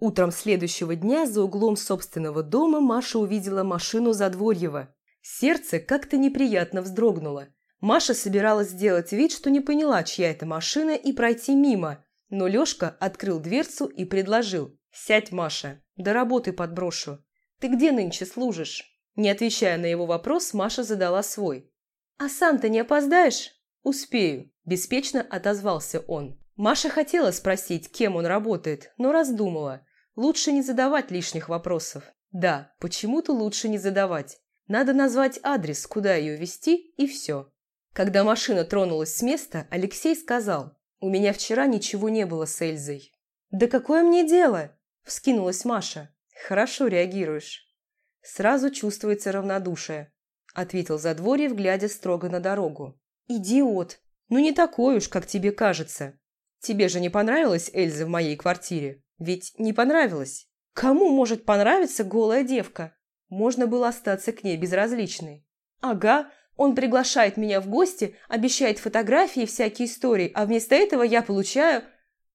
Утром следующего дня за углом собственного дома Маша увидела машину Задворьева. Сердце как-то неприятно вздрогнуло. Маша собиралась сделать вид, что не поняла, чья это машина, и пройти мимо. Но Лёшка открыл дверцу и предложил. «Сядь, Маша, до работы подброшу. Ты где нынче служишь?» Не отвечая на его вопрос, Маша задала свой. «А сам-то не опоздаешь?» «Успею», – беспечно отозвался он. Маша хотела спросить, кем он работает, но раздумала. Лучше не задавать лишних вопросов. Да, почему-то лучше не задавать. Надо назвать адрес, куда ее везти, и все. Когда машина тронулась с места, Алексей сказал, «У меня вчера ничего не было с Эльзой». «Да какое мне дело?» – вскинулась Маша. «Хорошо реагируешь». «Сразу чувствуется равнодушие», – ответил Задворьев, глядя строго на дорогу. «Идиот! Ну не такой уж, как тебе кажется. Тебе же не понравилась Эльза в моей квартире? Ведь не понравилась. Кому может понравиться голая девка? Можно было остаться к ней безразличной. Ага, он приглашает меня в гости, обещает фотографии и всякие истории, а вместо этого я получаю...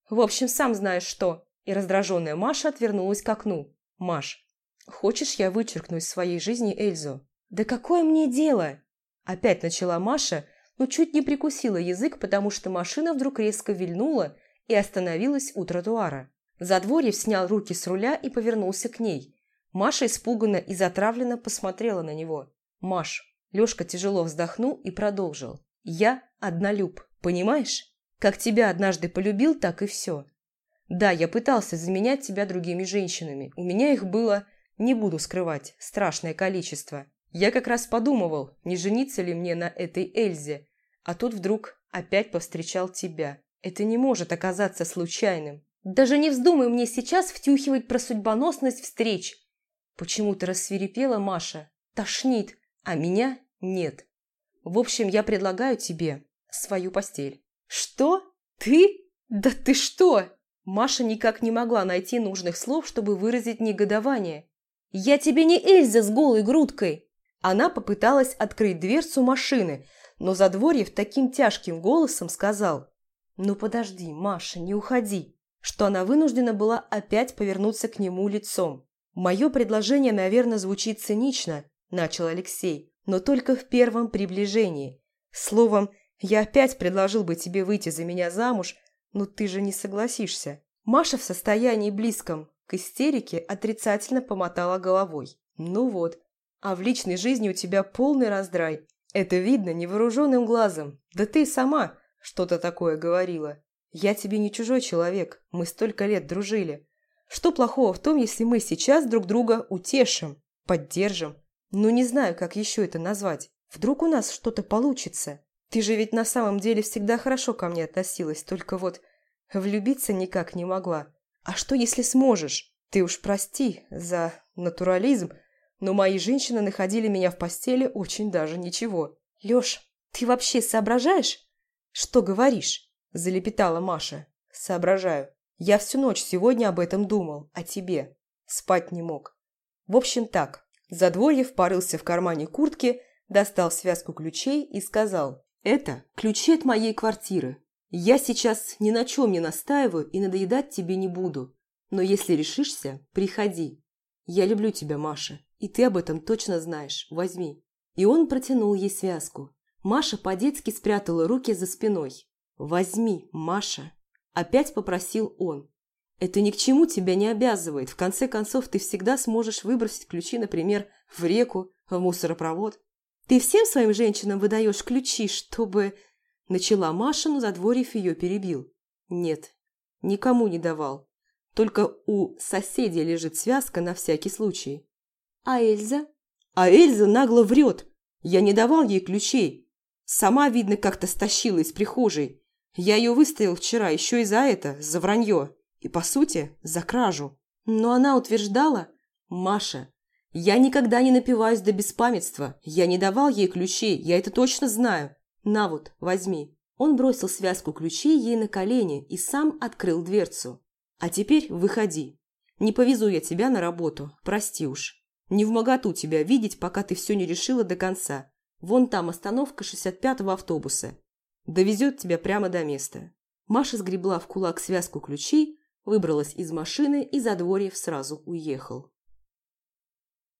В общем, сам знаешь что. И раздраженная Маша отвернулась к окну. «Маш, хочешь, я вычеркну из своей жизни Эльзу?» «Да какое мне дело?» Опять начала Маша, но чуть не прикусила язык, потому что машина вдруг резко вильнула и остановилась у тротуара. Задворьев снял руки с руля и повернулся к ней. Маша испуганно и затравленно посмотрела на него. «Маш, Лёшка тяжело вздохнул и продолжил. «Я однолюб, понимаешь? Как тебя однажды полюбил, так и все. Да, я пытался заменять тебя другими женщинами. У меня их было, не буду скрывать, страшное количество. Я как раз подумывал, не жениться ли мне на этой Эльзе. А тут вдруг опять повстречал тебя. Это не может оказаться случайным. Даже не вздумай мне сейчас втюхивать про судьбоносность встреч. Почему-то рассверепела Маша. Тошнит, а меня нет. В общем, я предлагаю тебе свою постель. Что? Ты? Да ты что? Маша никак не могла найти нужных слов, чтобы выразить негодование. «Я тебе не Эльза с голой грудкой!» Она попыталась открыть дверцу машины, но Задворьев таким тяжким голосом сказал «Ну подожди, Маша, не уходи», что она вынуждена была опять повернуться к нему лицом. «Мое предложение, наверное, звучит цинично», – начал Алексей но только в первом приближении. Словом, я опять предложил бы тебе выйти за меня замуж, но ты же не согласишься. Маша в состоянии близком к истерике отрицательно помотала головой. Ну вот, а в личной жизни у тебя полный раздрай. Это видно невооруженным глазом. Да ты сама что-то такое говорила. Я тебе не чужой человек, мы столько лет дружили. Что плохого в том, если мы сейчас друг друга утешим, поддержим, ну, не знаю, как еще это назвать. Вдруг у нас что-то получится. Ты же ведь на самом деле всегда хорошо ко мне относилась, только вот влюбиться никак не могла. А что, если сможешь? Ты уж прости за натурализм, но мои женщины находили меня в постели очень даже ничего. Лёш, ты вообще соображаешь? Что говоришь? Залепетала Маша. Соображаю. Я всю ночь сегодня об этом думал, о тебе. Спать не мог. В общем так, Задворьев порылся в кармане куртки, достал связку ключей и сказал, «Это ключи от моей квартиры. Я сейчас ни на чем не настаиваю и надоедать тебе не буду. Но если решишься, приходи. Я люблю тебя, Маша, и ты об этом точно знаешь. Возьми». И он протянул ей связку. Маша по-детски спрятала руки за спиной. «Возьми, Маша!» Опять попросил он. Это ни к чему тебя не обязывает. В конце концов, ты всегда сможешь выбросить ключи, например, в реку, в мусоропровод. Ты всем своим женщинам выдаешь ключи, чтобы...» Начала Маша, но Задворьев ее перебил. «Нет, никому не давал. Только у соседей лежит связка на всякий случай». «А Эльза?» «А Эльза нагло врет. Я не давал ей ключей. Сама, видно, как-то стащила из прихожей. Я ее выставил вчера еще и за это, за вранье». И, по сути, за кражу. Но она утверждала, «Маша, я никогда не напиваюсь до беспамятства. Я не давал ей ключей, я это точно знаю. На вот, возьми». Он бросил связку ключей ей на колени и сам открыл дверцу. «А теперь выходи. Не повезу я тебя на работу, прости уж. Не в моготу тебя видеть, пока ты все не решила до конца. Вон там остановка 65-го автобуса. Довезет тебя прямо до места». Маша сгребла в кулак связку ключей, Выбралась из машины и Задворьев сразу уехал.